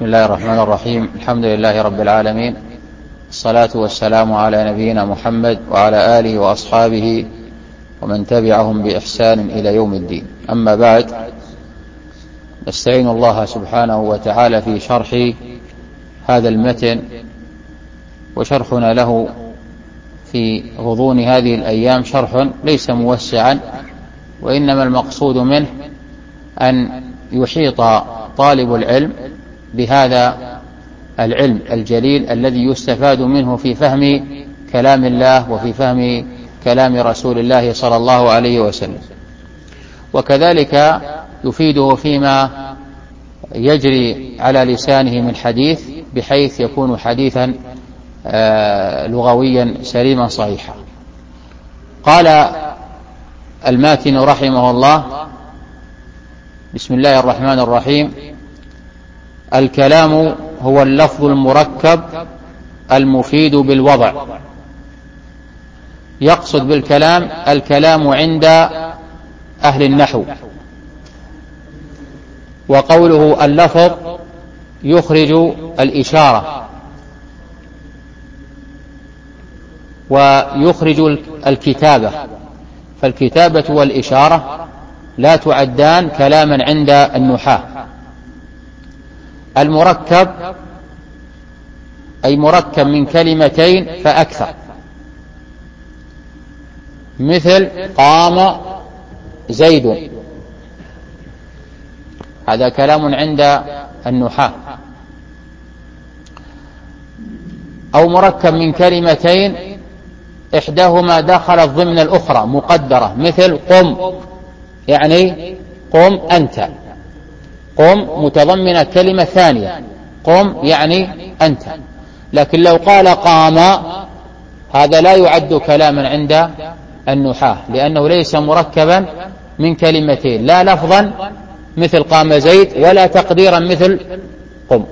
بسم الله الرحمن الرحيم. الحمد لله رب العالمين. الصلاة والسلام على نبينا محمد وعلى آله وأصحابه ومن تبعهم بإحسان إلى يوم الدين. أما بعد نستعين الله سبحانه وتعالى في شرح هذا المتن وشرحنا له في غضون هذه الأيام شرح ليس موسعا وإنما المقصود منه أن يحيط طالب العلم بهذا العلم الجليل الذي يستفاد منه في فهم كلام الله وفي فهم كلام رسول الله صلى الله عليه وسلم. وكذلك يفيده فيما يجري على لسانه من حديث بحيث يكون حديثا آه، لغويا سليما صحيحا. قال الماتن رحمه الله بسم الله الرحمن الرحيم الكلام هو اللفظ المركب المفيد بالوضع. يقصد بالكلام الكلام عند أهل النحو. وقوله اللفظ يخرج الإشارة. ويخرج الكتابة. فالكتابة والإشارة لا تعدان كلاما عند النحاة. المركب أي مركب من كلمتين فأكثر. مثل قام زيد. هذا كلام عند النحاة. أو مركب من كلمتين إحداهما دخلت ضمن الأخرى مقدرة مثل قم يعني قم أنت. قم متضمنة كلمة ثانية قم يعني أنت. لكن لو قال قام هذا لا يعد كلاما عند النحاة لأنه ليس مركبا من كلمتين. لا لفظا مثل قام زيد ولا تقديرا مثل قم.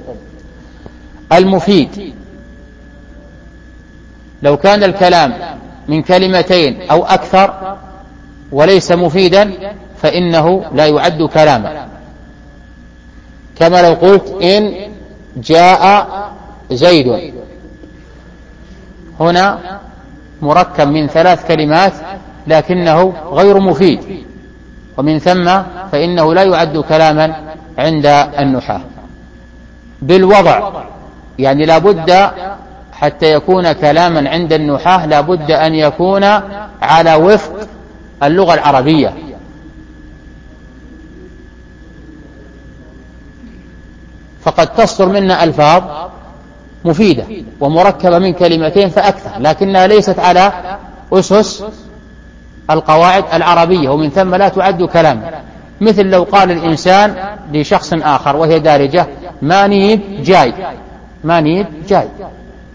المفيد. لو كان الكلام من كلمتين أو أكثر وليس مفيدا فإنه لا يعد كلاما. كما لو قلت إن جاء زيد. هنا مركب من ثلاث كلمات لكنه غير مفيد. ومن ثم فإنه لا يعد كلاما عند النحاة. بالوضع يعني لا بد حتى يكون كلاما عند النحاة لا بد أن يكون على وفق اللغة العربية. فقد تصدر منا ألفاظ مفيدة ومركبة من كلمتين فأكثر لكنها ليست على أسس القواعد العربية ومن ثم لا تعد كلاما مثل لو قال الإنسان لشخص آخر وهي دارجة مانيب جاي؟ مانيب جاي؟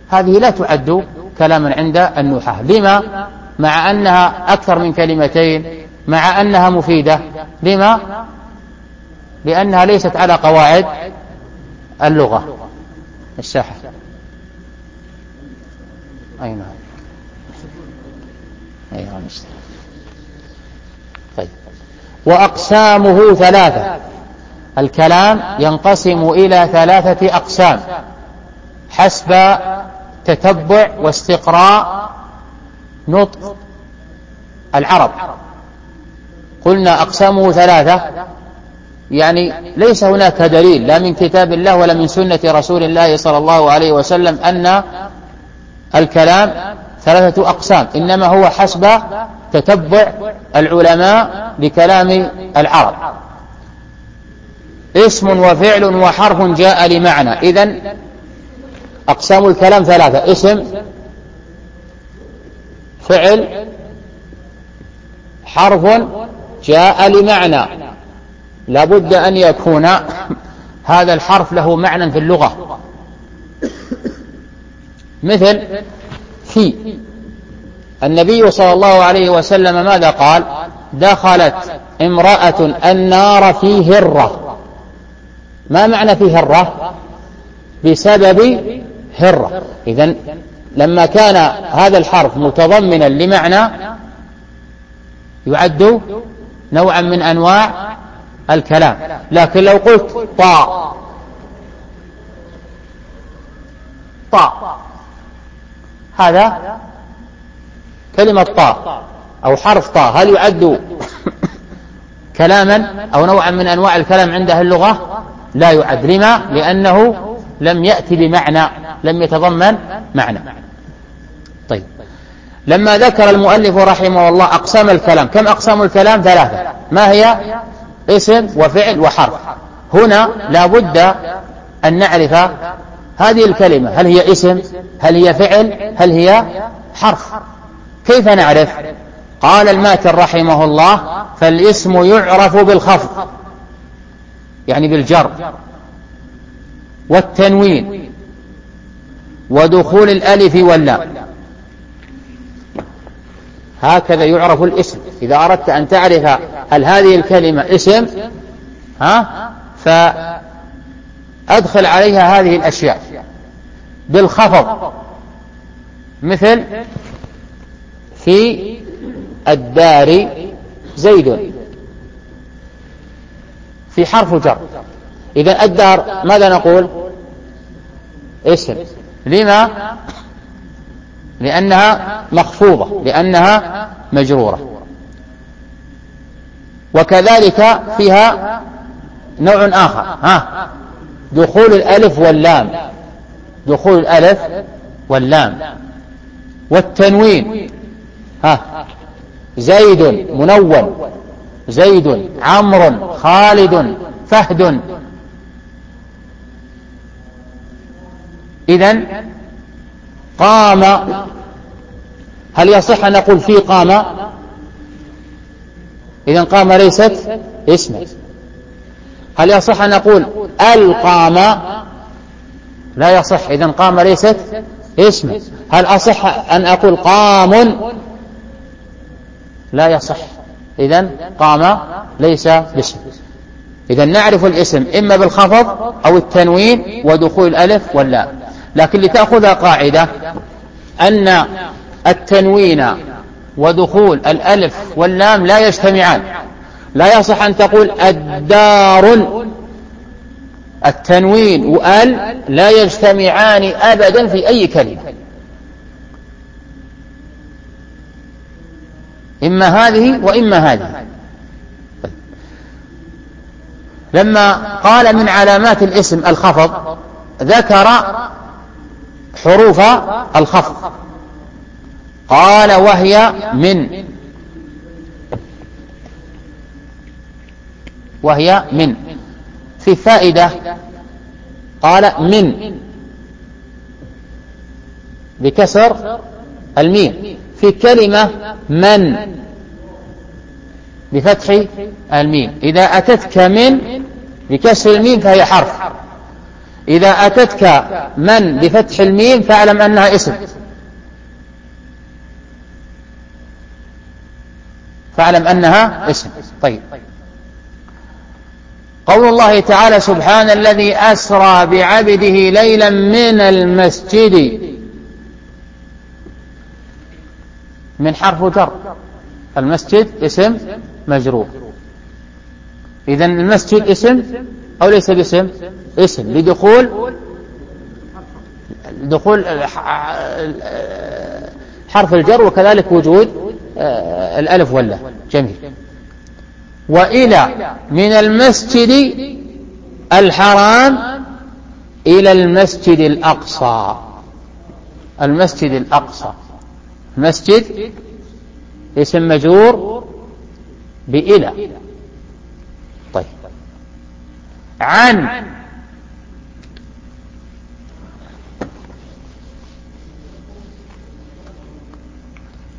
هذه لا تعد كلاما عند النحاة. لما؟ مع أنها أكثر من كلمتين مع أنها مفيدة. لما؟ لأنها ليست على قواعد اللغة. الساحة. أين أي نعم. طيب. وأقسامه ثلاثة. الكلام ينقسم إلى ثلاثة أقسام. حسب تتبع واستقراء نطق العرب. قلنا أقسامه ثلاثة. يعني ليس هناك دليل لا من كتاب الله ولا من سنة رسول الله صلى الله عليه وسلم أن الكلام ثلاثة أقسام إنما هو حسب تتبع العلماء لكلام العرب. اسم وفعل وحرف جاء لمعنى. إذن أقسام الكلام ثلاثة اسم فعل حرف جاء لمعنى. لابد أن يكون هذا الحرف له معنى في اللغة. مثل في. النبي صلى الله عليه وسلم ماذا قال؟ دخلت امرأة النار في هرة. ما معنى في هرة؟ بسبب هرة. إذا لما كان هذا الحرف متضمنا لمعنى يعد نوعا من أنواع الكلام. لكن لو قلت طاء طاء هذا كلمة طاء أو حرف طاء هل يعد كلاما أو نوعا من أنواع الكلام عند أهل اللغة؟ لا يعد. لما؟ لأنه لم يأتي بمعنى لم يتضمن معنى. طيب. لما ذكر المؤلف رحمه الله أقسام الكلام كم أقسام الكلام؟ ثلاثة. ما هي؟ اسم وفعل وحرف. هنا لا بد أن نعرف هذه الكلمة. هل هي اسم؟ هل هي فعل؟ هل هي حرف؟ كيف نعرف؟ قال الماتر رحمه الله فالاسم يعرف بالخفض يعني بالجر والتنوين ودخول الألف واللام. هكذا يعرف الاسم. إذا أردت أن تعرف هل هذه الكلمة اسم ها فأدخل عليها هذه الأشياء. بالخفض. مثل في الدار زيد. في حرف جر إذا الدار ماذا نقول؟ اسم. لما؟ لأنها مخفوضة لأنها مجرورة. وكذلك فيها نوع آخر ها؟ دخول الألف واللام. دخول الألف واللام. والتنوين ها؟ زيد منون زيد عمرو خالد فهد. إذا قام هل يصح أن نقول في قام؟ إذا قام ليست اسما هل يصح أن نقول القام؟ لا يصح. إذا قام ليست اسما هل أصح أن أقول قام؟ لا يصح. إذا قام ليس باسم. إذا نعرف الاسم إما بالخفض أو التنوين ودخول الألف واللام. لكن لتأخذ قاعدة أن التنوين ودخول الألف واللام لا يجتمعان. لا يصح أن تقول الدار التنوين وآل لا يجتمعان أبدا في أي كلمة. إما هذه وإما هذه. لما قال من علامات الاسم الخفض ذكر حروف الخفض. قال وهي من. وهي من. في فائدة قال من. بكسر الميم. في كلمة من. بفتح الميم. إذا أتتك من بكسر الميم فهي حرف. إذا أتتك من بفتح الميم فاعلم أنها اسم. فاعلم أنها اسم. طيب. قول الله تعالى سبحان الذي أسرى بعبده ليلا من المسجد. من حرف جر. المسجد اسم مجرور. إذا المسجد اسم أو ليس باسم؟ اسم. لدخول دخول حرف الجر وكذلك وجود الألف ولا جميل. وإلى من المسجد الحرام إلى المسجد الأقصى. المسجد الأقصى. مسجد اسم مجرور بإلى. طيب. عن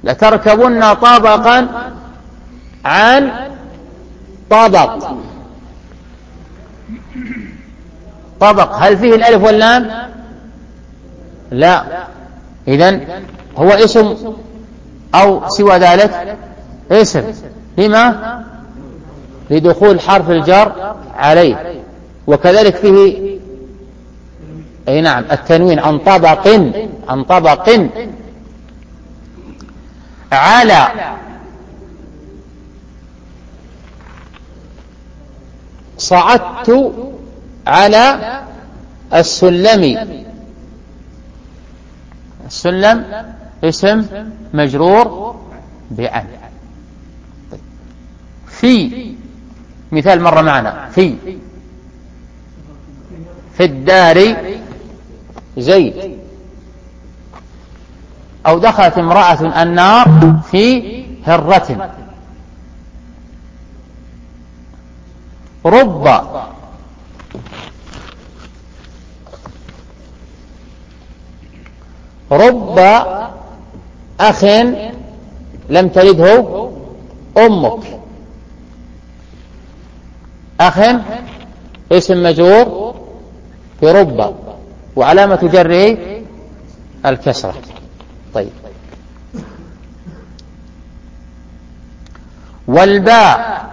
لتركبن طبقا عن طبق. طبق. هل فيه الألف واللام؟ لا. إذن هو اسم أو سوى ذلك اسم. لما؟ لدخول حرف الجر عليه. وكذلك فيه أي نعم التنوين عن طبق عن طبق. على صعدت على السلم. سلم اسم مجرور بأن. في مثال مرة معنا. في. في الدار زيد. أو دخلت امرأة النار في هرة. رب. رب أخ لم تلده أمك. أخ اسم مجرور برب. وعلامة جره الكسرة. طيب. والباء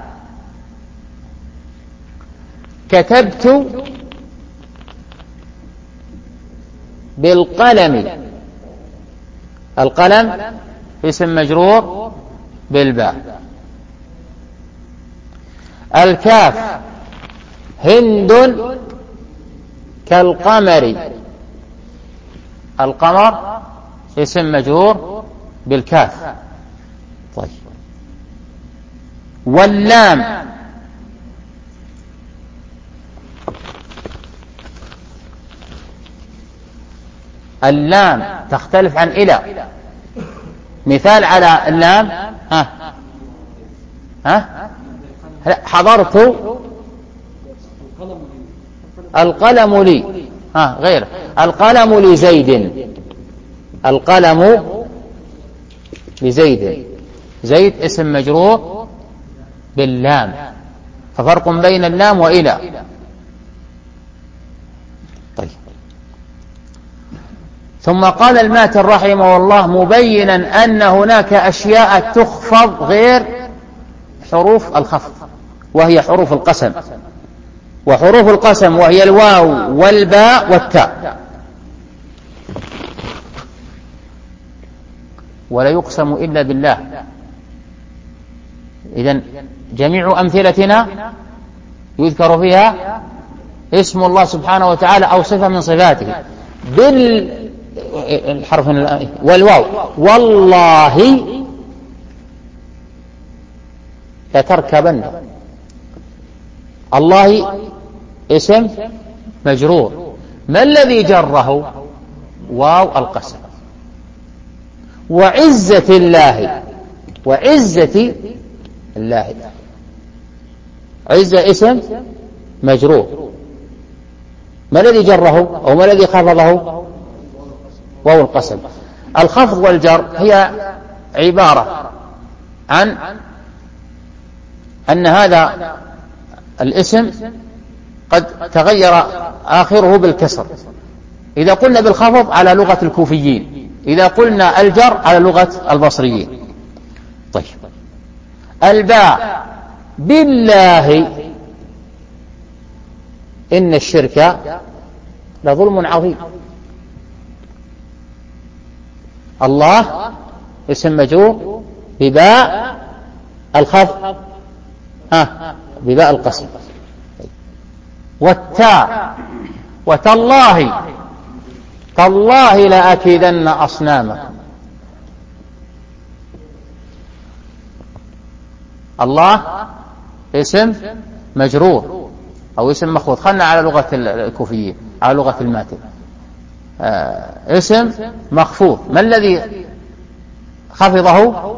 كتبت بالقلم. القلم اسم مجرور بالباء. الكاف هند كالقمر. القمر اسم مجرور بالكاف. طيب. واللام. اللام تختلف عن إلى. مثال على اللام. ها. ها. حضرت القلم لي. ها غير. القلم لزيد. القلم لزيد زيد اسم مجرور باللام. ففرق بين اللام وإلى. طيب. ثم قال الماتر رحمه الله مبينا أن هناك أشياء تخفض غير حروف الخفض وهي حروف القسم. وحروف القسم وهي الواو والباء والتاء. ولا يقسم إلا بالله. إذا جميع أمثلتنا يذكر فيها اسم الله سبحانه وتعالى أو صفة من صفاته. بالحرف والواو. والله لتركبن. الله اسم مجرور. ما الذي جره؟ واو القسم. وعزة الله. وعزة الله. عزة اسم مجرور. ما الذي جره أو ما الذي خفضه؟ واو القسم. الخفض والجر هي عبارة عن أن هذا الاسم قد تغير آخره بالكسر. إذا قلنا بالخفض على لغة الكوفيين. إذا قلنا الجر على لغة البصريين. طيب. الباء. بالله. إن الشرك لظلم عظيم. الله اسم مجرور بباء الخفض. ها. بباء القسم. والتاء. وتالله. تالله لأكيدن أصنامكم الله اسم مجرور أو اسم مخفوض خلنا على لغة الكوفيين على لغة الماتن. آه اسم مخفوض. ما الذي خفضه؟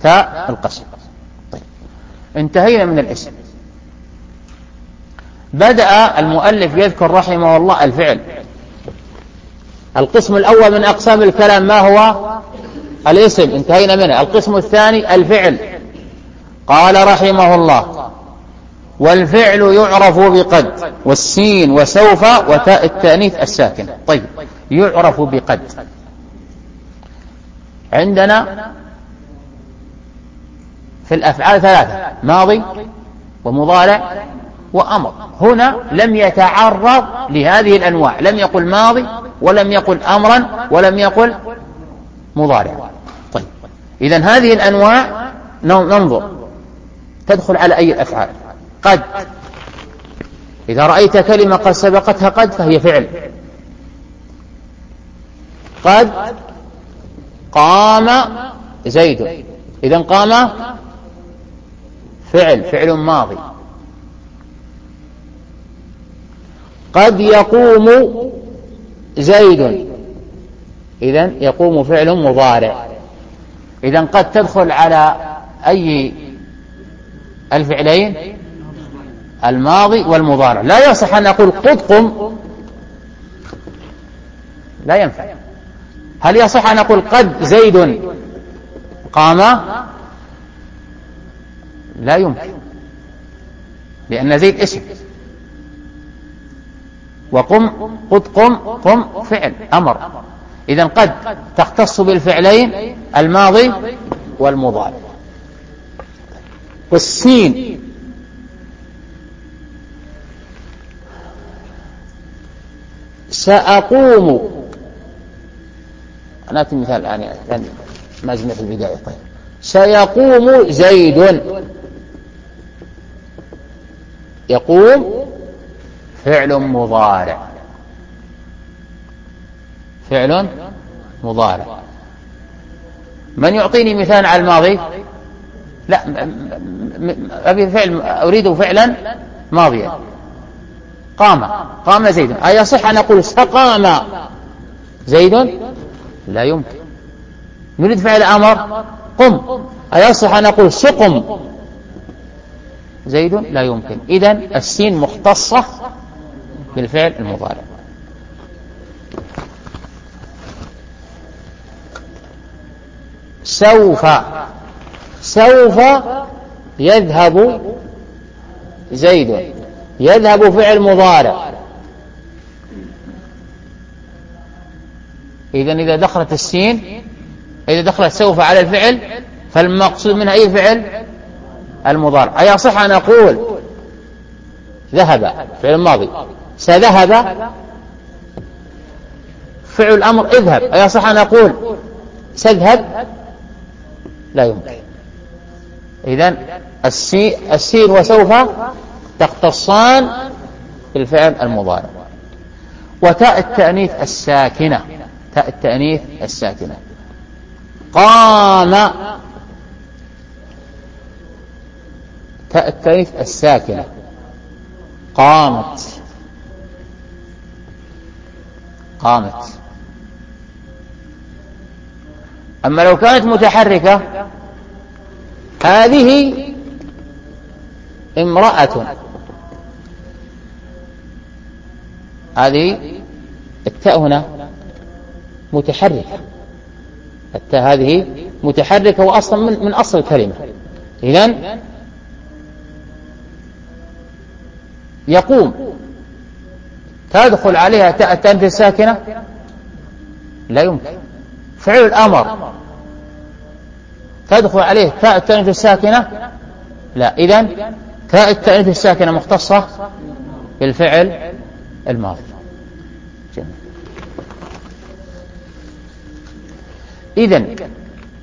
تاء القسم. طيب. انتهينا من الاسم. بدأ المؤلف يذكر رحمه الله الفعل. القسم الأول من أقسام الكلام ما هو؟ الاسم انتهينا منه. القسم الثاني الفعل. قال رحمه الله والفعل يعرف بقد والسين وسوف وتاء التأنيث الساكن. طيب يعرف بقد. عندنا في الأفعال ثلاثة ماضي ومضارع وأمر. هنا لم يتعرض لهذه الأنواع. لم يقل ماضي ولم يقل أمرا ولم يقل مضارع. طيب. إذا هذه الأنواع ننظر. تدخل على أي الأفعال؟ قد. إذا رأيت كلمة قد سبقتها قد فهي فعل. قد قام زيد. إذا قام فعل. فعل ماضي. قد يقوم زيد. إذا يقوم فعل مضارع. إذا قد تدخل على أي الفعلين؟ الماضي والمضارع. لا يصح أن أقول قد قم لا ينفع. هل يصح أن أقول قد زيد قام؟ لا يمكن. لأن زيد اسم. وقم قد قم قم فعل أمر. إذا قد تختص بالفعلين الماضي والمضارع. والسين. سأقوم. نأتي مثال الآن يعني ما زلنا في البداية طيب. سيقوم زيد. يقوم فعل مضارع. فعل مضارع. من يعطيني مثال على الماضي؟ لا أبي فعل أريد فعلا ماضيا. قام. قام زيد. أيصح أن أقول سقام؟ زيد؟ لا يمكن. نريد فعل أمر؟ قم. أيصح أن أقول سقم؟ زيد؟ لا يمكن. إذا السين مختصة بالفعل المضارع. سوف سوف يذهب زيد. يذهب فعل مضارع. إذا إذا دخلت السين إذا دخلت سوف على الفعل فالمقصود منها أي فعل؟ المضارع. أي يصح أن أقول؟ ذهب فعل الماضي سذهب. فعل الأمر اذهب. أي يصح أن أقول سذهب؟ لا يمكن. إذا السين وسوف تختصان بالفعل المضارع. وتاء التأنيث الساكنة. تاء التأنيث الساكنة. قام تاء التأنيث الساكنة. قامت. قامت. أما لو كانت متحركة هذه امرأة. هذه التاء هنا متحركة. التاء هذه متحركة وأصلا من, من أصل الكلمة. إذن يقوم. تدخل عليها تاء التأنيث الساكنة؟ لا يمكن. فعل الأمر. تدخل عليه تاء التأنيث الساكنة؟ لا. إذن تاء التأنيث الساكنة مختصة بالفعل الماضي. إذن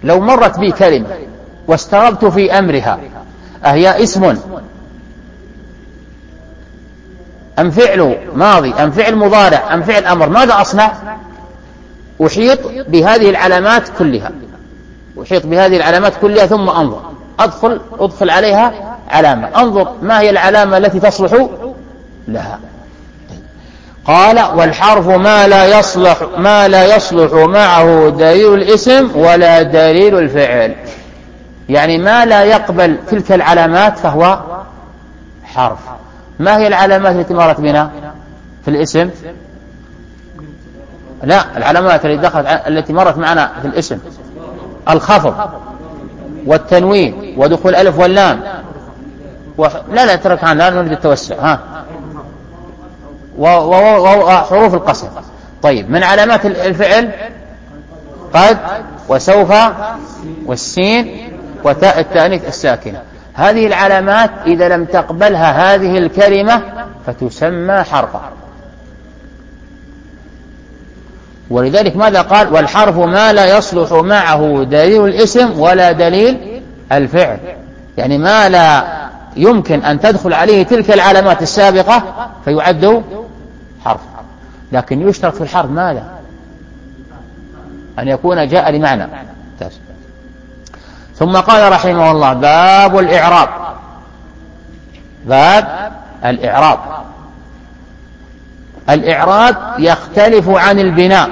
لو مرت بي كلمة واستغربت في أمرها أهي اسم أم فعل ماضي أم فعل مضارع أم فعل أمر ماذا أصنع؟ أحيط بهذه العلامات كلها. أحيط بهذه العلامات كلها ثم أنظر. أدخل أدخل عليها علامة. أنظر ما هي العلامة التي تصلح لها. قال والحرف ما لا يصلح ما لا يصلح معه دليل الاسم ولا دليل الفعل. يعني ما لا يقبل تلك العلامات فهو حرف. ما هي العلامات التي مرت بنا في الاسم؟ لا العلامات التي دخلت التي مرت معنا في الاسم. الخفض والتنوين ودخول الألف واللام. و... لا لا اترك عنها لا نريد التوسع ها. وحروف القسم. طيب من علامات الفعل؟ قد وسوف والسين وتاء التأنيث الساكنة. هذه العلامات إذا لم تقبلها هذه الكلمة فتسمى حرفا. ولذلك ماذا قال؟ والحرف ما لا يصلح معه دليل الاسم ولا دليل الفعل. يعني ما لا يمكن أن تدخل عليه تلك العلامات السابقة فيعد حرف. لكن يشترط في الحرف ماذا؟ أن يكون جاء لمعنى. ثم قال رحمه الله باب الإعراب. باب الإعراب. الإعراب يختلف عن البناء.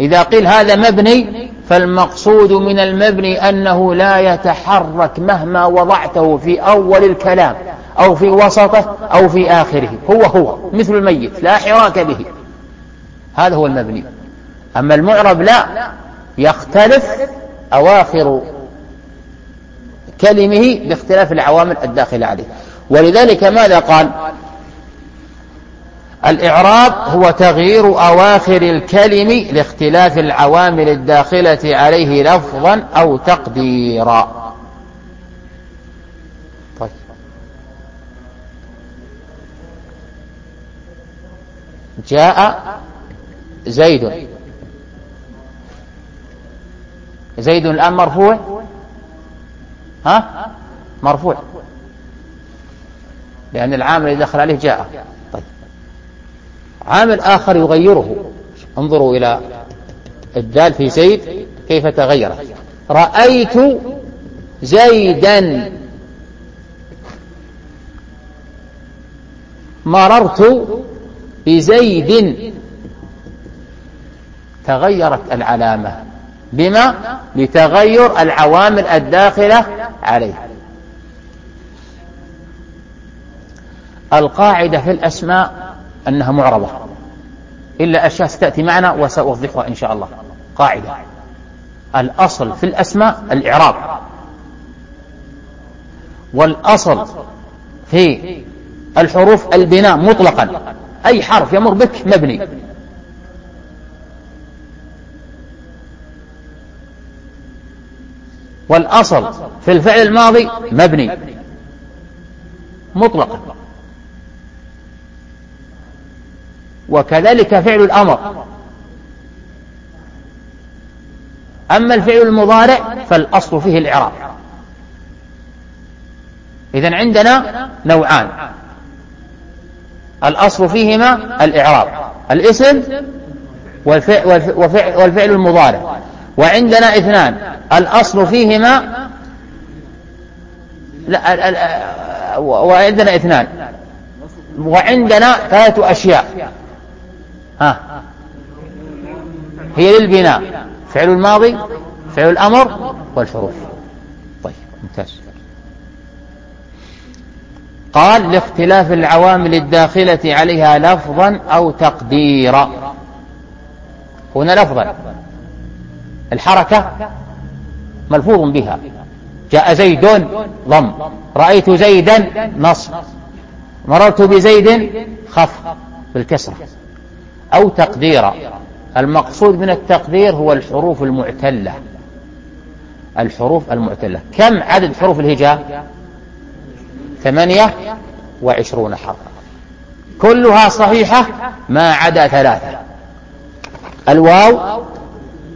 إذا قيل هذا مبني فالمقصود من المبني أنه لا يتحرك مهما وضعته في أول الكلام أو في وسطه أو في آخره. هو هو مثل الميت لا حراك به. هذا هو المبني. أما المعرب لا يختلف أواخر كلمه باختلاف العوامل الداخلة عليه. ولذلك ماذا قال؟ الإعراب هو تغيير أواخر الكلم لاختلاف العوامل الداخلة عليه لفظا أو تقديرا. طيب. جاء زيد. زيد الآن مرفوع ها؟ مرفوع. لأن العامل الذي دخل عليه جاء. طيب. عامل آخر يغيره. انظروا إلى الدال في زيد كيف تغيرت رأيت زيدا. مررت بزيد. تغيرت العلامة. بما؟ لتغير العوامل الداخلة عليه. القاعدة في الأسماء أنها معربة. إلا أشياء ستأتي معنا وسأوضحها إن شاء الله. قاعدة. الأصل في الأسماء الإعراب. والأصل في الحروف البناء مطلقا. أي حرف يمر بك مبني. والأصل في الفعل الماضي مبني. مطلقا. وكذلك فعل الأمر. أما الفعل المضارع فالأصل فيه الإعراب. إذا عندنا نوعان. الأصل فيهما الإعراب. الاسم والفعل, والفعل المضارع. وعندنا اثنان. الأصل فيهما لا وعندنا اثنان. وعندنا ثلاثة أشياء. ها. هي للبناء. فعل الماضي فعل الأمر والحروف. طيب ممتاز. قال لاختلاف العوامل الداخلة عليها لفظا أو تقديرا. هنا لفظا. الحركة ملفوظ بها. جاء زيد ضم. رأيت زيدا نصب. مررت بزيد خف بالكسرة أو تقديرا. المقصود من التقدير هو الحروف المعتلة. الحروف المعتلة. كم عدد حروف الهجاء؟ ثمانية وعشرون حرفا. كلها صحيحة ما عدا ثلاثة. الواو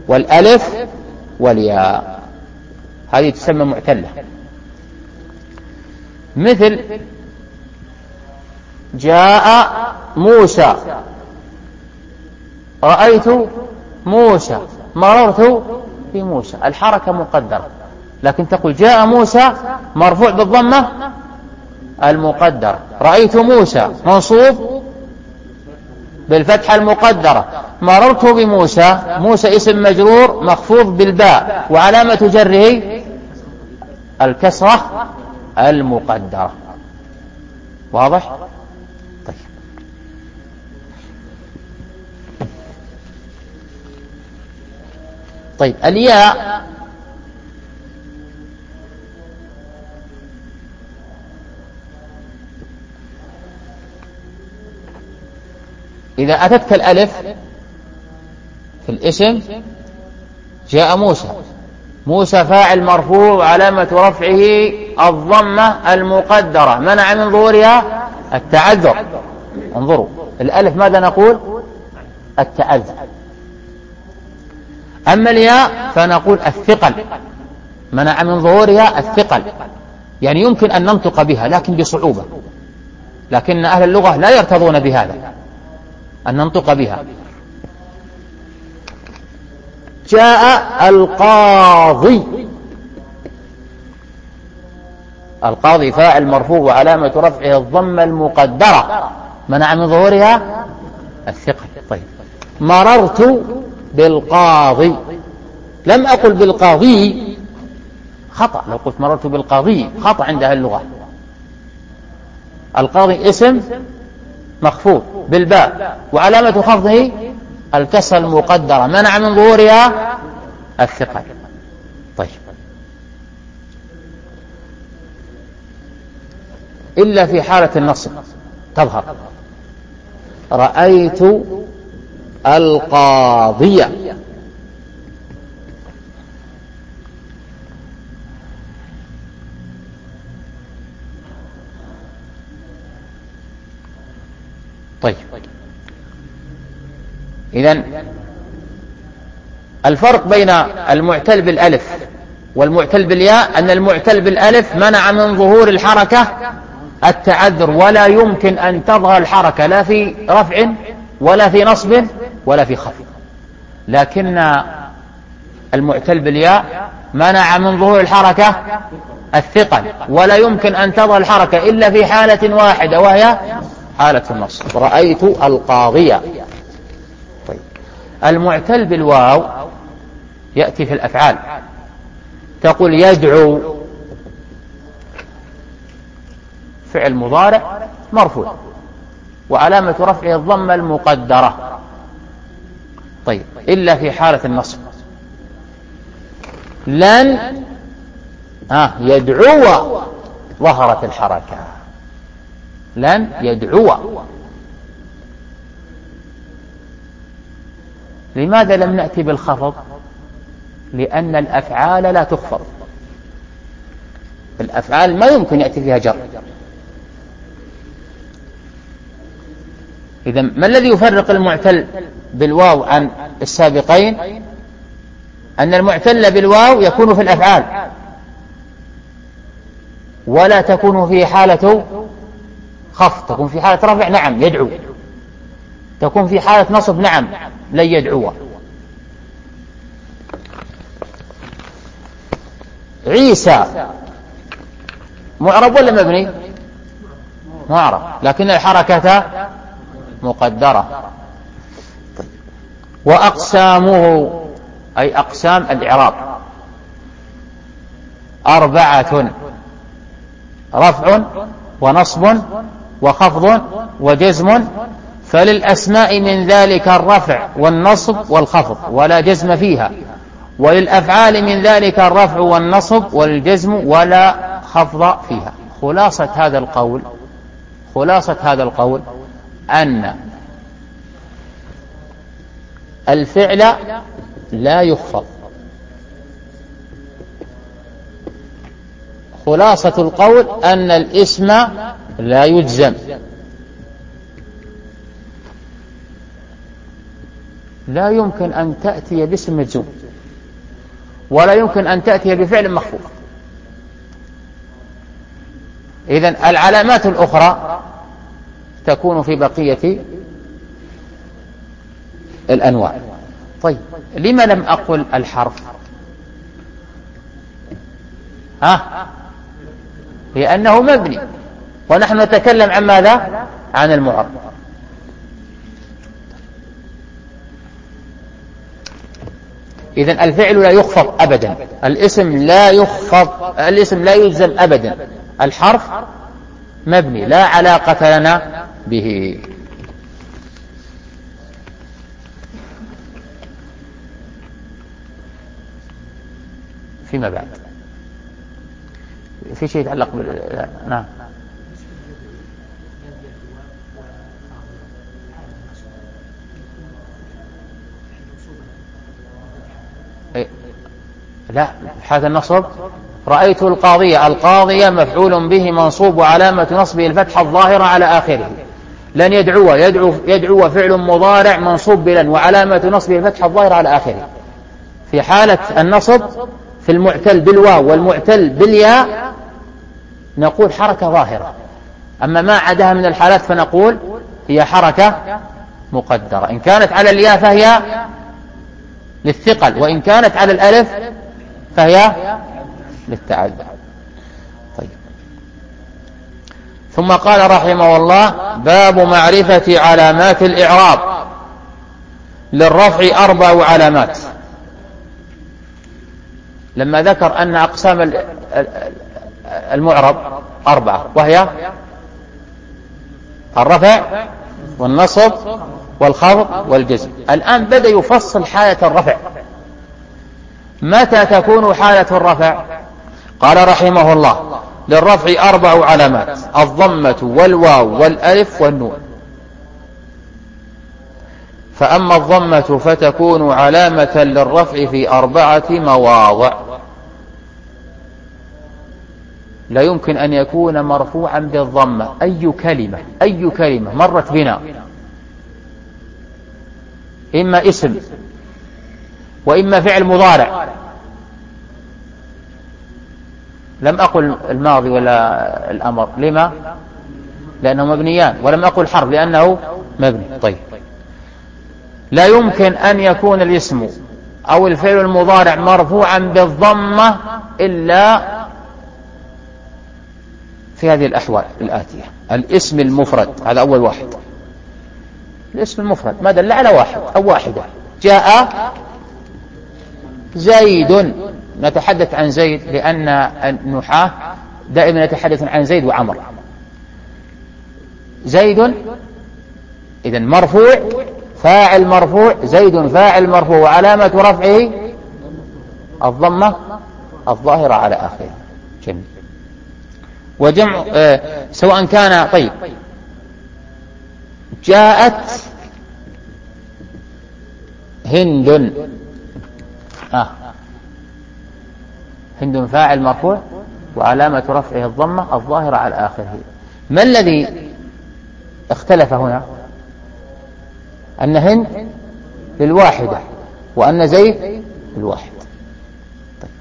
والألف والياء. هذه تسمى معتلة. مثل جاء موسى. رأيت موسى. مررت بموسى. الحركة مقدرة. لكن تقول جاء موسى مرفوع بالضمة المقدرة. رأيت موسى منصوب بالفتحة المقدرة. مررت بموسى. موسى اسم مجرور مخفوض بالباء. وعلامة جره؟ الكسرة المقدرة. واضح؟ طيب. طيب الياء إذا أتتك الألف في الاسم جاء موسى. موسى فاعل مرفوع علامة رفعه الضمة المقدرة. منع من ظهورها التعذر. انظروا الألف ماذا نقول؟ التعذر. أما الياء فنقول الثقل. منع من ظهورها الثقل. يعني يمكن أن ننطق بها لكن بصعوبة. لكن أهل اللغة لا يرتضون بهذا. أن ننطق بها. جاء القاضي. القاضي فاعل مرفوع وعلامة رفعه الضمة المقدرة. منع من ظهورها؟ الثقل طيب. مررت بالقاضي. لم أقل بالقاضي. خطأ. لو قلت مررت بالقاضي خطأ عند أهل اللغة. القاضي اسم مخفوض بالباء. وعلامة خفضه الكسر المقدرة. منع من ظهورها الثقل. طيب. إلا في حالة النصب. تظهر. رأيت القاضية. طيب. إذا الفرق بين المعتل بالألف والمعتل بالياء أن المعتل بالألف منع من ظهور الحركة التعذر ولا يمكن أن تظهر الحركة لا في رفع ولا في نصب ولا في خفض. لكن المعتل بالياء منع من ظهور الحركة الثقل ولا يمكن أن تظهر الحركة إلا في حالة واحدة وهي حالة النصب رأيت القاضية طيب. المعتل بالواو يأتي في الأفعال. تقول يدعو فعل مضارع مرفوع. وعلامة رفعه الضمة المقدرة. طيب. إلا في حالة النصب لن آه يدعو ظهرت الحركة. لن يدعو. لماذا لم نأتي بالخفض؟ لأن الأفعال لا تخفض. الأفعال ما يمكن يأتي فيها جر. إذا ما الذي يفرق المعتل بالواو عن السابقين؟ أن المعتل بالواو يكون في الأفعال. ولا تكون في حالة خفض تكون في حالة رفع نعم يدعو. تكون في حالة نصب نعم لن يدعو. عيسى. معرب ولا مبني؟ معرب. لكن الحركة مقدرة. وأقسامه أي أقسام الإعراب. أربعة. رفع ونصب. وخفض وجزم فللأسماء من ذلك الرفع والنصب والخفض ولا جزم فيها. وللأفعال من ذلك الرفع والنصب والجزم ولا خفض فيها. خلاصة هذا القول خلاصة هذا القول أن الفعل لا يخفض. خلاصة القول أن الاسم لا يجزم. لا يمكن أن تأتي باسم مجزوم. ولا يمكن أن تأتي بفعل مخفوض إذن العلامات الأخرى تكون في بقية الأنواع. طيب لما لم أقل الحرف؟ ها؟ لأنه مبني. ونحن نتكلم عن ماذا؟ عن المعرب إذا الفعل لا يخفض أبدا. الاسم لا يخفض الاسم لا يجزم أبدا. الحرف مبني لا علاقة لنا به. فيما بعد. في شيء يتعلق بال نعم. لا هذا النصب. رأيت القاضية القاضية مفعول به منصوب وعلامة نصبه الفتحة الظاهرة على آخره. لن يدعو يدعو يدعو فعل مضارع منصوب بلن وعلامة نصبه الفتحة الظاهرة على آخره. في حالة النصب في المعتل بالواو والمعتل بالياء نقول حركة ظاهرة. أما ما عداها من الحالات فنقول هي حركة مقدرة. إن كانت على الياء فهي للثقل وإن كانت على الألف فهي للتعدد. طيب. ثم قال رحمه الله باب معرفة علامات الإعراب للرفع أربع علامات. لما ذكر أن أقسام المعرب أربعة وهي الرفع والنصب والخفض والجزم. الآن بدأ يفصل حالة الرفع. متى تكون حالة الرفع؟ قال رحمه الله للرفع أربع علامات الضمة والواو والألف والنون. فأما الضمة فتكون علامة للرفع في أربعة مواضع. لا يمكن أن يكون مرفوعا بالضمة. أي كلمة؟ أي كلمة؟ مرت بنا. إما اسم وإما فعل مضارع. لم أقل الماضي ولا الأمر. لما؟ لأنه مبنيان. ولم أقل حرف لأنه مبني. طيب. لا يمكن أن يكون الاسم أو الفعل المضارع مرفوعا بالضمة إلا في هذه الأحوال الآتية. الاسم المفرد. هذا أول واحد. الاسم المفرد ما دل على واحد أو واحدة. جاء زيد. نتحدث عن زيد لأن النحاة دائما يتحدثون عن زيد وعمر. زيد إذا مرفوع فاعل مرفوع زيد فاعل مرفوع وعلامة رفعه الضمة الظاهرة على آخره. جميل. وجمع آه سواء كان طيب. جاءت هند. آه. هند فاعل مرفوع وعلامة رفعه الضمة الظاهرة على آخره. ما الذي اختلف هنا؟ أن هند للواحدة وأن زيد للواحد. طيب.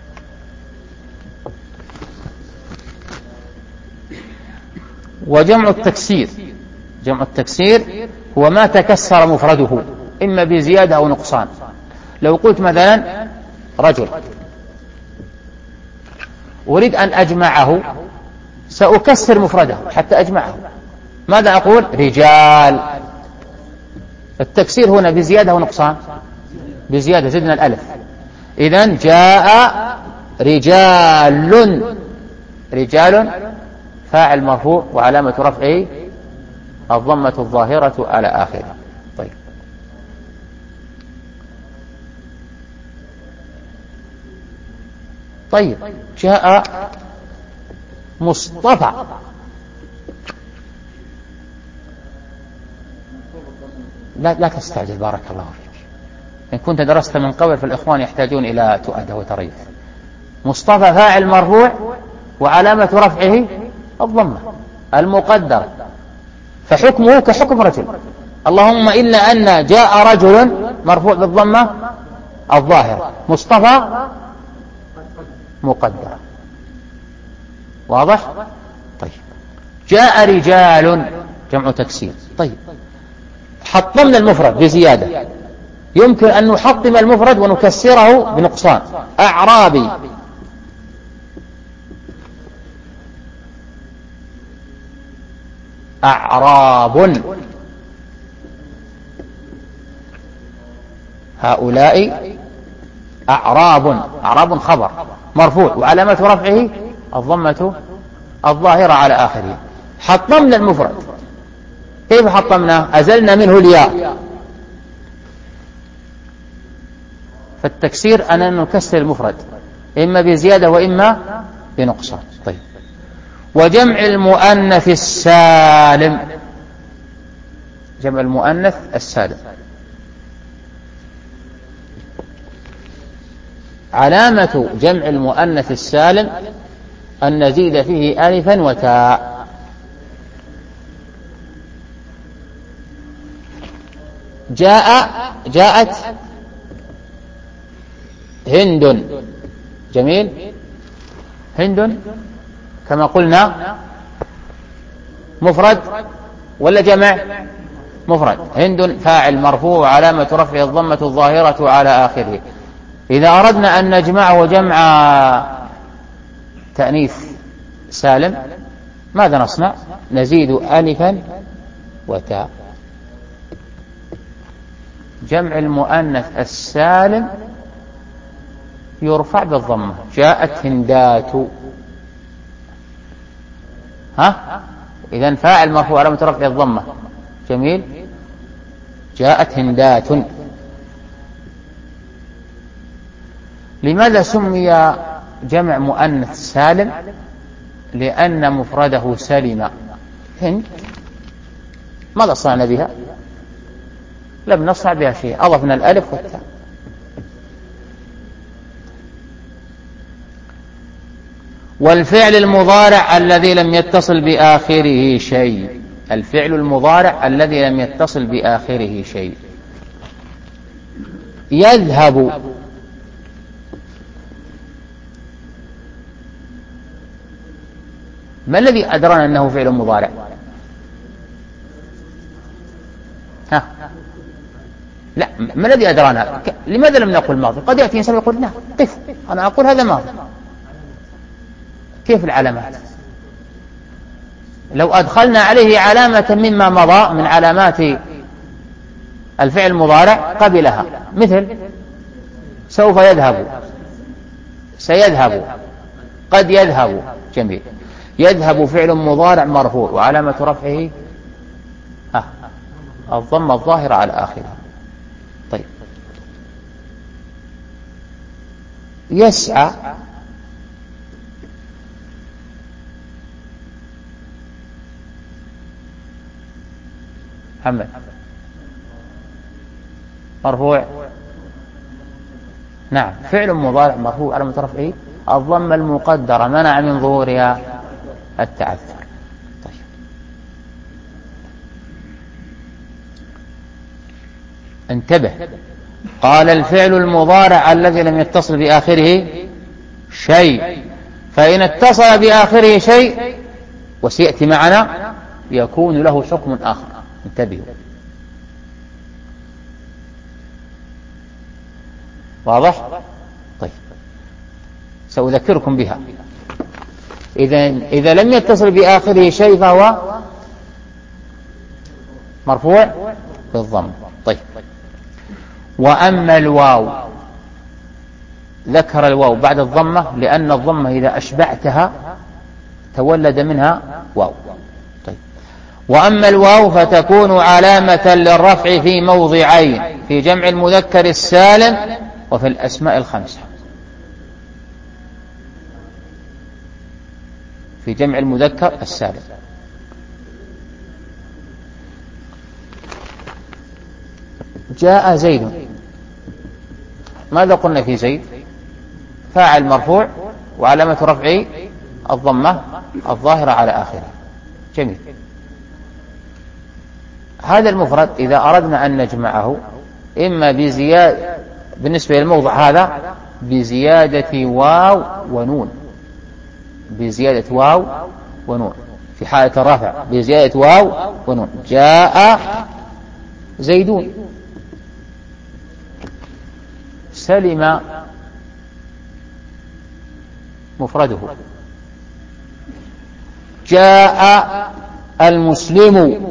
وجمع التكسير. جمع التكسير هو ما تكسر مفرده إما بزيادة أو نقصان. لو قلت مثلا رجل أريد أن أجمعه سأكسر مفرده حتى أجمعه. ماذا أقول؟ رجال. التكسير هنا بزيادة ونقصان بزيادة زدنا الألف. إذا جاء رجال. رجال فاعل مرفوع وعلامة رفعه الضمة الظاهرة على آخره. طيب. طيب. جاء مصطفى. لا لا تستعجل بارك الله فيك. إن كنت درست من قبل فالإخوان يحتاجون إلى تؤدة وتريث. مصطفى فاعل مرفوع وعلامة رفعه الضمة المقدر فحكمه كحكم رجل. اللهم إلا أن جاء رجل مرفوع بالضمة الظاهرة مصطفى مقدرة واضح؟ طيب. جاء رجال جمع تكسير. طيب. حطمنا المفرد بزيادة. يمكن أن نحطم المفرد ونكسره بنقصان. أعرابي. أعراب. هؤلاء أعراب. أعراب خبر مرفوع وعلامة رفعه الضمة الظاهرة على آخره. حطمنا المفرد. كيف حطمنا؟ أزلنا منه الياء. فالتكسير أن نكسر المفرد إما بزيادة وإما بنقصان. طيب. وجمع المؤنث السالم. جمع المؤنث السالم. علامة جمع المؤنث السالم أن نزيد فيه ألفا وتاء. جاء جاءت هند. جميل. هند. كما قلنا مفرد ولا جمع؟ مفرد. هند فاعل مرفوع علامة رفعه الضمة الظاهرة على آخره. إذا أردنا أن نجمعه جمع تأنيث سالم ماذا نصنع؟ نزيد ألفا وتاء. جمع المؤنث السالم يرفع بالضمة. جاءت هندات. ها؟ إذا فاعل مرفوع علامة رفع الضمة. جميل؟ جاءت هندات. لماذا سمي جمع مؤنث سالم؟ لأن مفرده سلم. هند ماذا صنعنا بها؟ لم نصنع بها شيء أضفنا الألف والتاء. والفعل المضارع الذي لم يتصل بآخره شيء. الفعل المضارع الذي لم يتصل بآخره شيء. يذهب. ما الذي أدرانا أنه فعل مضارع؟ ها. لا ما الذي أدرانا؟ لماذا لم نقل ماضي قد يأتي إنسان ويقول لا قف أنا أقول هذا ماضي. كيف العلامات؟ لو أدخلنا عليه علامة مما مضى من علامات الفعل المضارع قبلها. مثل سوف يذهب. سيذهب. قد يذهب. جميل. يذهب فعل مضارع مرفوع. وعلامة رفعه؟ ها. الضمة الظاهرة على آخره. طيب. يسعى محمد. مرفوع. نعم. فعل مضارع مرفوع. على رفعه الضمة المقدرة منع من ظهورها التعثر طيب. انتبه. قال الفعل المضارع الذي لم يتصل بآخره شيء. فإن اتصل بآخره شيء وسيأتي معنا يكون له حكم آخر. انتبهوا. واضح؟ طيب. سأذكركم بها. إذا إذا لم يتصل بآخره شيء فهو مرفوع بالضم. طيب. وأما الواو ذكر الواو بعد الضمة لأن الضمة إذا أشبعتها تولد منها واو. وأما الواو فتكون علامة للرفع في موضعين في جمع المذكر السالم وفي الأسماء الخمسة. في جمع المذكر السالم. جاء زيد. ماذا قلنا في زيد؟ فاعل مرفوع وعلامة رفعه الضمة الظاهرة على آخره. جميل. هذا المفرد إذا أردنا أن نجمعه إما بزيادة بالنسبة للموضع هذا بزيادة واو ونون. بزيادة واو ونون. في حالة الرفع بزيادة واو ونون. جاء زيدون. سلم مفرده. جاء المسلم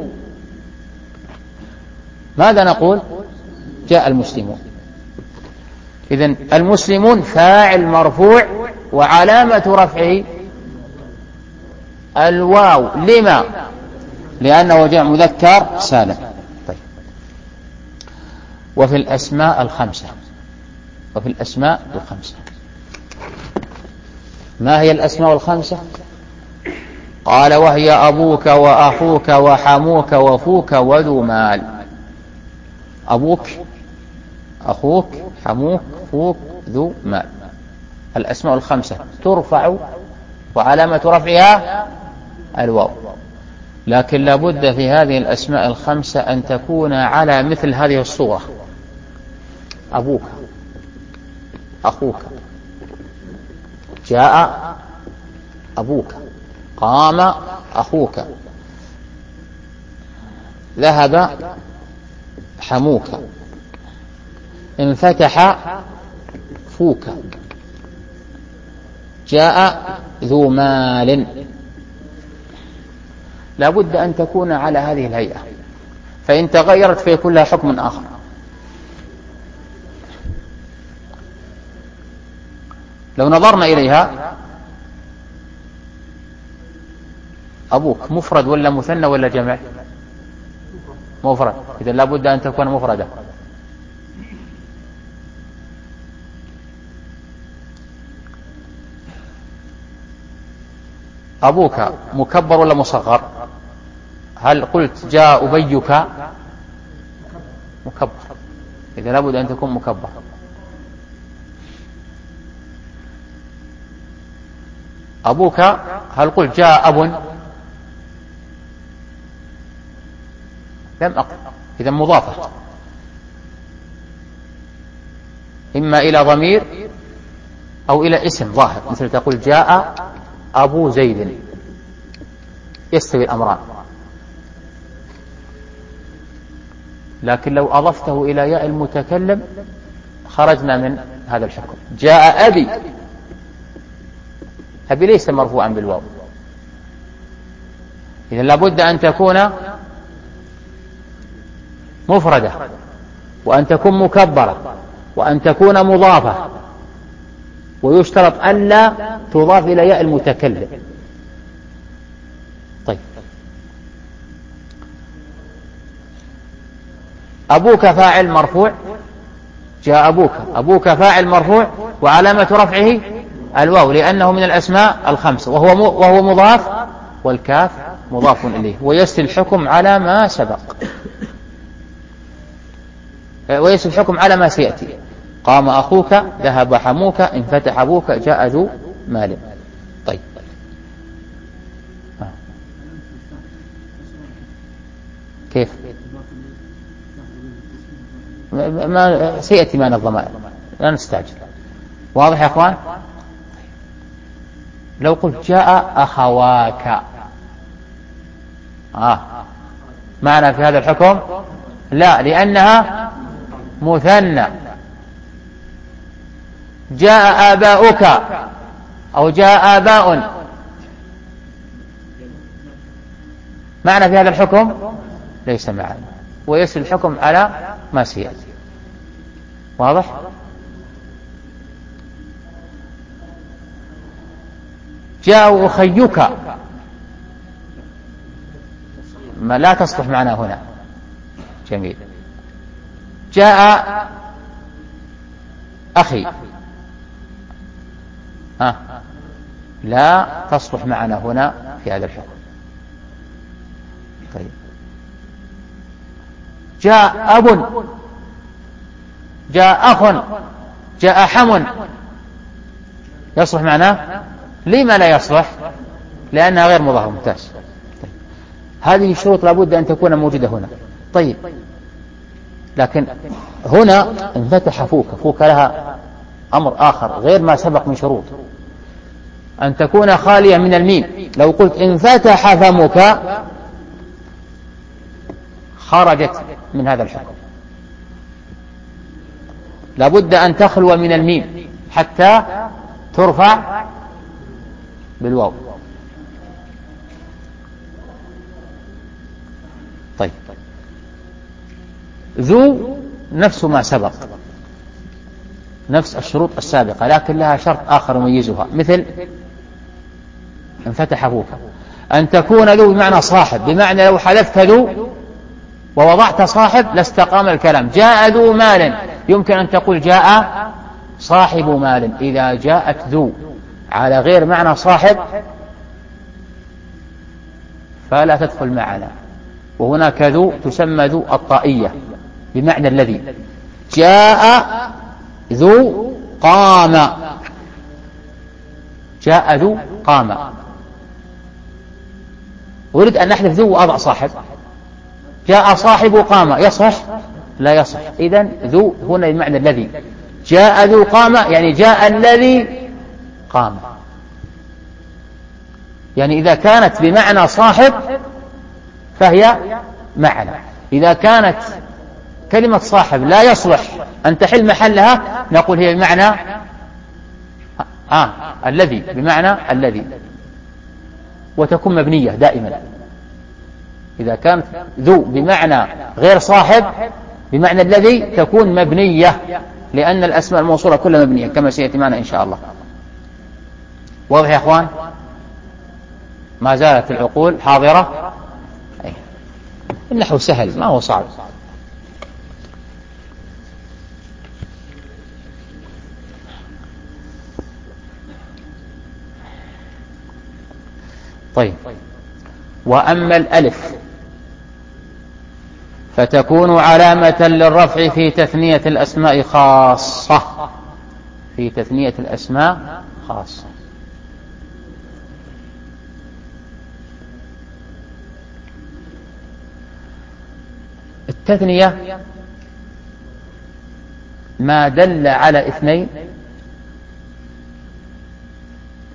ماذا نقول؟ جاء المسلمون. إذا المسلمون فاعل مرفوع وعلامة رفعه الواو. لما؟ لأنه جمع مذكر سالم. طيب. وفي الأسماء الخمسة. وفي الأسماء الخمسة. ما هي الأسماء الخمسة؟ قال وهي أبوك وأخوك وحموك وفوك وذو مال. أبوك أخوك حموك فوك ذو مال. الأسماء الخمسة ترفع وعلامة رفعها الواو. لكن لابد في هذه الأسماء الخمسة أن تكون على مثل هذه الصورة. أبوك أخوك. جاء أبوك قام أخوك. ذهب حموك. انفتح فوك. جاء ذو مال. لا بد أن تكون على هذه الهيئة. فإن تغيرت فيكون لها حكم آخر. لو نظرنا إليها أبوك مفرد ولا مثنى ولا جمع؟ مفرد. إذا لابد أن تكون مفردة. أبوك مكبر ولا مصغر؟ هل قلت جاء أبيك؟ مكبر. إذا لابد أن تكون مكبر. أبوك هل قلت جاء أب؟ لم أقل. إذا مضافة. إما إلى ضمير أو إلى اسم ظاهر. مثل تقول جاء أبو زيد. يستوي الأمران. لكن لو أضفته إلى ياء المتكلم خرجنا من هذا الحكم. جاء أبي. أبي ليس مرفوعا بالواو. إذا لابد أن تكون مفردة. وأن تكون مكبرة. وأن تكون مضافة. ويشترط ألا تضاف إلى ياء المتكلم. طيب. أبوك فاعل مرفوع. جاء أبوك. أبوك فاعل مرفوع. وعلامة رفعه الواو لأنه من الأسماء الخمسة وهو وهو مضاف. والكاف مضاف إليه. ويسري الحكم على ما سبق. ويسري الحكم على ما سيأتي. قام أخوك ذهب حموك انفتح أبوك جاء ذو مال. طيب. كيف؟ ما سيأتي معنا الضمائر. لا نستعجل. واضح يا أخوان؟ لو قلت جاء أخواك. آه. معنى في هذا الحكم؟ لا لأنها مثنى. جاء آباؤك أو جاء آباء. معنى في هذا الحكم؟ ليس معنى ويسري الحكم على ما سيأتي. واضح؟ جاء أخيك. ما لا تصلح معنا هنا. جميل. جاء أخي. ها. لا تصلح معنا هنا في هذا الحكم. طيب. جاء أب. جاء أخ. جاء حم. يصلح معناه لما لا يصلح؟ لأنها غير مضاهة ممتاز. طيب. هذه الشروط لابد أن تكون موجودة هنا. طيب. لكن هنا انفتح فوك فوك لها أمر آخر غير ما سبق من شروط. أن تكون خالية من الميم. لو قلت انفتح فمك خرجت من هذا الحكم. لابد أن تخلو من الميم حتى ترفع بالواو طيب ذو نفس ما سبق. نفس الشروط السابقة لكن لها شرط آخر يميزها مثل انفتح أبوك أن تكون ذو بمعنى صاحب بمعنى لو حذفت ذو ووضعت صاحب لاستقام الكلام. جاء ذو مال يمكن أن تقول جاء صاحب مال. إذا جاءت ذو على غير معنى صاحب فلا تدخل معنا. وهناك ذو تسمى ذو الطائية. بمعنى الذي جاء ذو قام. جاء ذو قام. أريد أن نحذف ذو وأضع صاحب. جاء صاحب قام. يصح؟ لا يصح. إذا ذو هنا بمعنى الذي. جاء ذو قام يعني جاء الذي قام. يعني إذا كانت بمعنى صاحب فهي معنى إذا كانت كلمة صاحب لا يصلح. أن تحل محلها؟ نقول هي بمعنى آه الذي. بمعنى الذي. وتكون مبنية دائما. إذا كانت ذو بمعنى غير صاحب بمعنى الذي تكون مبنية لأن الأسماء الموصولة كلها مبنية كما سيأتي معنا إن شاء الله. واضح يا أخوان؟ ما زالت العقول حاضرة؟ أي. النحو سهل ما هو صعب. طيب. وأما الألف فتكون علامة للرفع في تثنية الأسماء خاصة. في تثنية الأسماء خاصة. التثنية ما دل على اثنين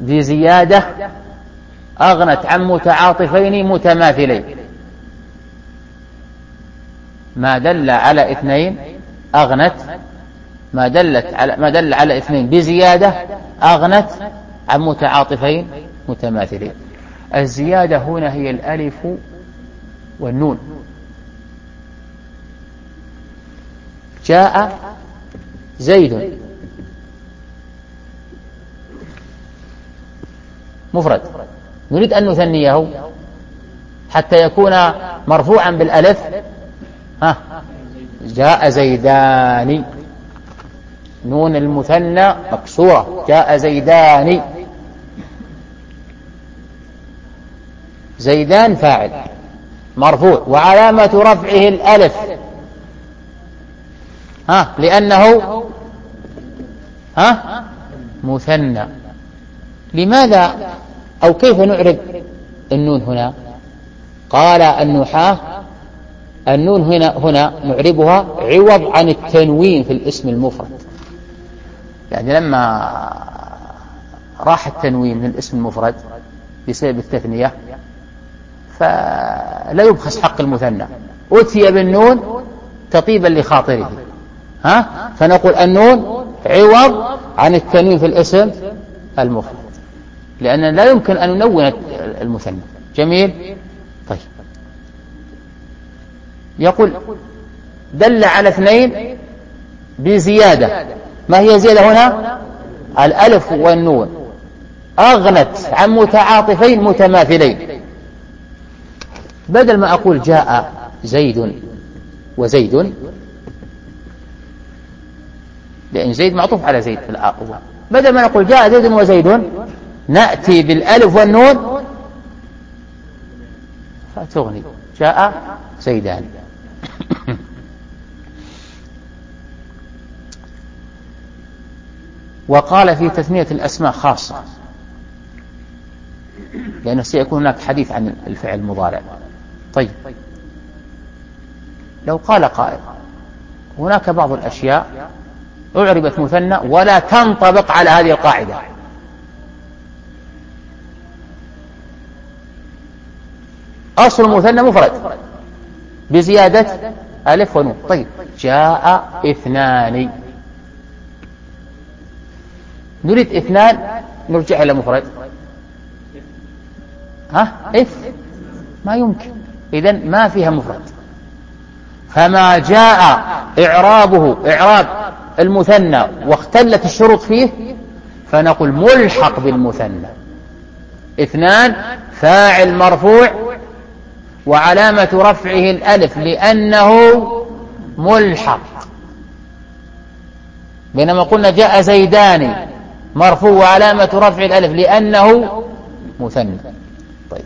بزيادة أغنت عن متعاطفين متماثلين. ما دل على اثنين أغنت ما دلت على ما دل على اثنين بزيادة أغنت عن متعاطفين متماثلين. الزيادة هنا هي الألف والنون. جاء زيد. مفرد. نريد أن نثنيه حتى يكون مرفوعا بالألف. ها؟ جاء زيدان. نون المثنى مكسورة. جاء زيدان. زيدان فاعل. مرفوع. وعلامة رفعه الألف. ها؟ لأنه ها؟ مثنى. لماذا أو كيف نعرب النون هنا؟ قال النحاة النون هنا هنا نعربها عوض عن التنوين في الاسم المفرد. يعني لما راح التنوين من الاسم المفرد بسبب التثنية فلا يبخس حق المثنى. أتي بالنون تطييبا لخاطره. ها؟ فنقول النون عوض عن التنوين في الاسم المفرد. لأن لا يمكن أن ننون المثنى. جميل؟ طيب. يقول دل على اثنين بزيادة. ما هي زيادة هنا؟ الألف والنون. أغنت عن متعاطفين متماثلين. بدل ما أقول جاء زيد وزيد لأن زيد معطوف على زيد في الأول بدل ما نقول جاء زيد وزيد نأتي بالألف والنون. فتغني. جاء زيدان. وقال في تثنية الأسماء خاصة لأنه سيكون هناك حديث عن الفعل المضارع. طيب. لو قال قائل هناك بعض الأشياء أعربت مثنى ولا تنطبق على هذه القاعدة. أصل المثنى مفرد. بزيادة ألف ونون. طيب. جاء اثنان. نريد اثنان نرجع إلى مفرد. ها؟ إث ما يمكن. إذا ما فيها مفرد. فما جاء إعرابه إعراب المثنى واختلت الشروط فيه فنقول ملحق بالمثنى. اثنان فاعل مرفوع وعلامة رفعه الألف لأنه ملحق. بينما قلنا جاء زيدان مرفوع وعلامة رفع الألف لأنه مثنى. طيب.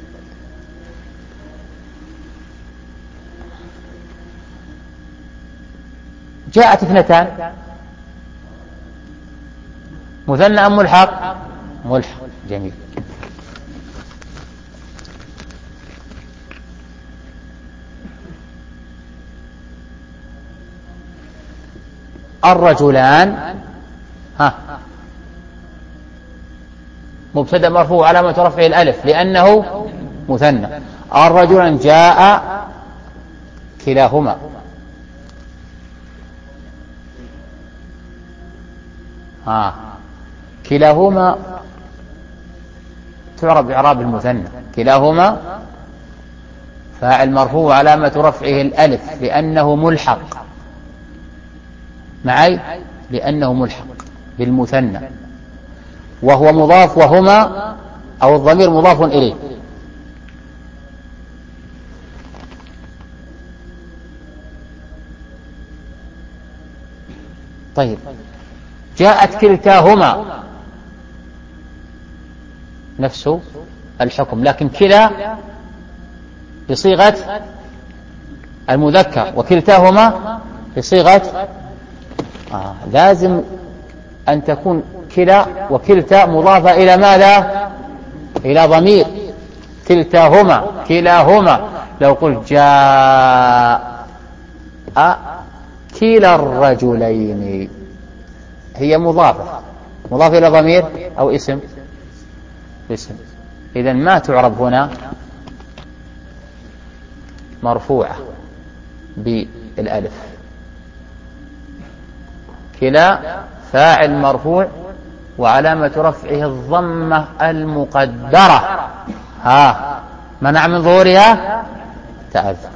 جاءت اثنتان. مثنى أم ملحق؟ ملحق. جميل. الرجلان. ها. مبتدا مرفوع علامة رفعه الألف لأنه مثنى. الرجلان جاء كلاهما. ها. كلاهما تعرب إعراب المثنى. كلاهما فاعل مرفوع علامة رفعه الألف لأنه ملحق. معي لأنه ملحق بالمثنى. وهو مضاف وهما أو الضمير مضاف إليه. طيب. جاءت كلتاهما. نفس الحكم. لكن كلا بصيغة المذكر. وكلتاهما بصيغة آه. لازم أن تكون كلا وكلتا مضافة إلى ماذا؟ إلى ضمير. كلتاهما كلاهما. لو قلت جاء كلا الرجلين. هي مضافة. مضافة إلى ضمير أو اسم؟ اسم. إذا ما تعرب هنا مرفوعة بالألف. كلا فاعل مرفوع وعلامة رفعه الضمة المقدرة. ها منع من ظهورها؟ تأذر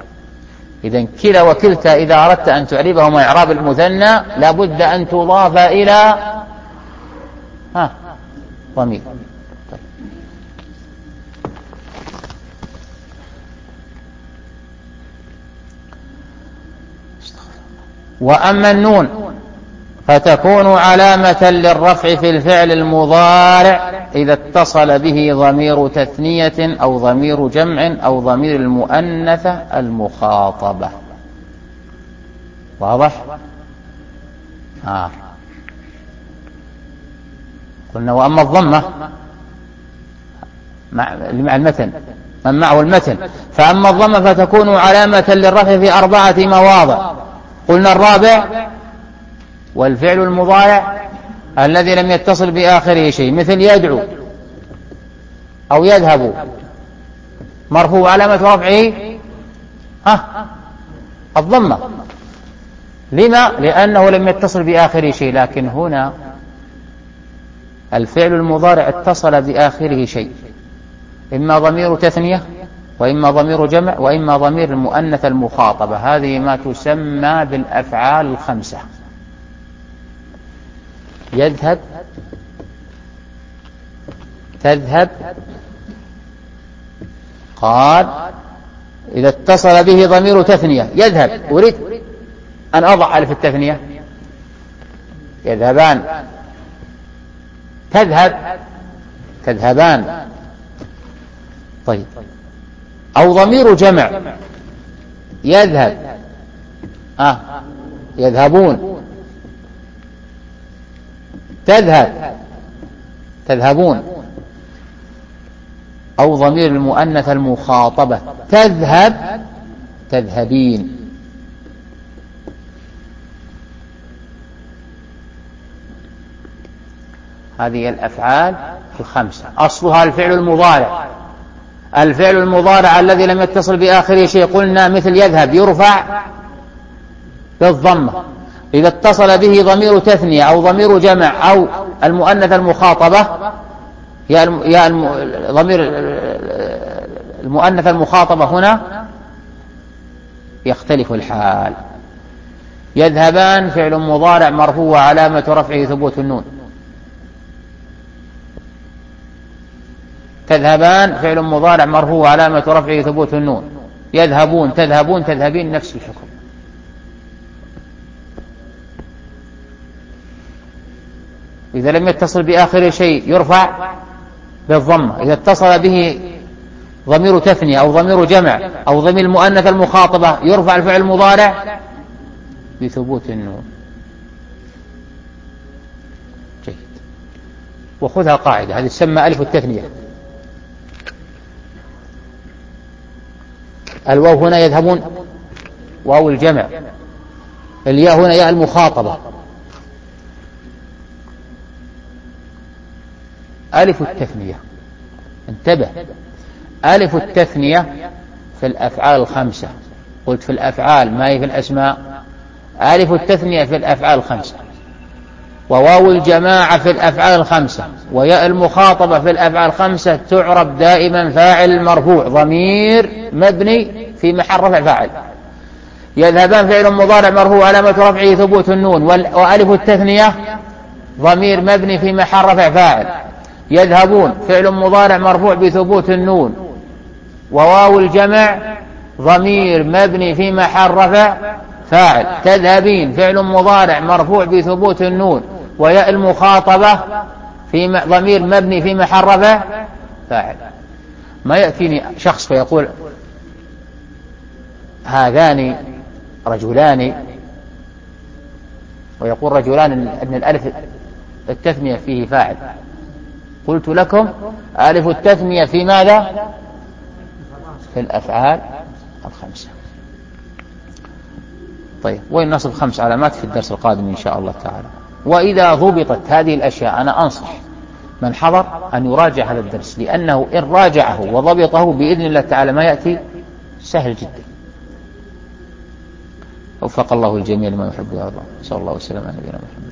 إذا كلا وكلتا إذا أردت أن تعربهما إعراب المثنى لابد أن تضاف إلى ها ضمير. طيب. وأما النون فتكون علامة للرفع في الفعل المضارع إذا اتصل به ضمير تثنية أو ضمير جمع أو ضمير المؤنثة المخاطبة واضح؟ آه. قلنا وأما الضمة مع المتن من معه المتن فأما الضمة فتكون علامة للرفع في أربعة مواضع قلنا الرابع والفعل المضارع الذي لم يتصل بآخره شيء مثل يدعو أو يذهب. مرفوع علامة رفعه؟ ها الضمة. لما؟ لأنه لم يتصل بآخره شيء لكن هنا الفعل المضارع اتصل بآخره شيء. إما ضمير تثنية وإما ضمير جمع وإما ضمير المؤنث المخاطبة. هذه ما تسمى بالأفعال الخمسة. يذهب تذهب قال إذا اتصل به ضمير تثنية يذهب. أريد أن أضع ألف التثنية. يذهبان. تذهب تذهبان. طيب. أو ضمير جمع. يذهب. آه. يذهبون. تذهب. تذهبون. أو ضمير المؤنث المخاطبة. تذهب. تذهبين. هذه الأفعال الخمسة. أصلها الفعل المضارع. الفعل المضارع الذي لم يتصل بآخره شيء. قلنا مثل يذهب يرفع بالضمة. إذا اتصل به ضمير تثنية أو ضمير جمع أو المؤنث المخاطبة يا يا ضمير المؤنث المخاطبة هنا يختلف الحال. يذهبان فعل مضارع مرفوع علامة رفعه ثبوت النون. تذهبان فعل مضارع مرفوع علامة رفعه ثبوت النون. يذهبون تذهبون تذهبين نفس الحكم. إذا لم يتصل بآخر شيء يرفع بالضمة إذا اتصل به ضمير تثنية أو ضمير جمع أو ضمير المؤنث المخاطبة يرفع الفعل المضارع بثبوت النون. جيد. وخذها قاعدة. هذه تسمى ألف التثنية. الواو هنا يذهبون. واو الجمع. الياء هنا ياء المخاطبة. ألف التثنية. انتبه. ألف التثنية في الأفعال الخمسة. قلت في الأفعال ما هي في الأسماء؟ ألف التثنية في الأفعال الخمسة. وواو الجماعة في الأفعال الخمسة. وياء المخاطبة في الأفعال الخمسة تعرب دائما فاعل مرفوع. ضمير مبني في محل رفع فاعل يذهبان فعل مضارع مرفوع علامة رفعه ثبوت النون. وألف التثنية ضمير مبني في محل رفع فاعل يذهبون. فعل مضارع مرفوع بثبوت النون. وواو الجمع ضمير مبني في محل رفع فاعل. تذهبين. فعل مضارع مرفوع بثبوت النون. وياء المخاطبة في ضمير مبني في محل رفع فاعل. ما يأتيني شخص فيقول هذان رجلان. ويقول رجلان أن الألف التثنية فيه فاعل. قلت لكم ألف التثنية في ماذا؟ في الأفعال الخمسة. طيب وين نصب خمس علامات؟ في الدرس القادم إن شاء الله تعالى. وإذا ضبطت هذه الأشياء أنا أنصح من حضر أن يراجع هذا الدرس لأنه إن راجعه وضبطه بإذن الله تعالى ما يأتي سهل جدا. وفق الله الجميع لما يحب ويرضى. صلى الله وسلم على نبينا محمد.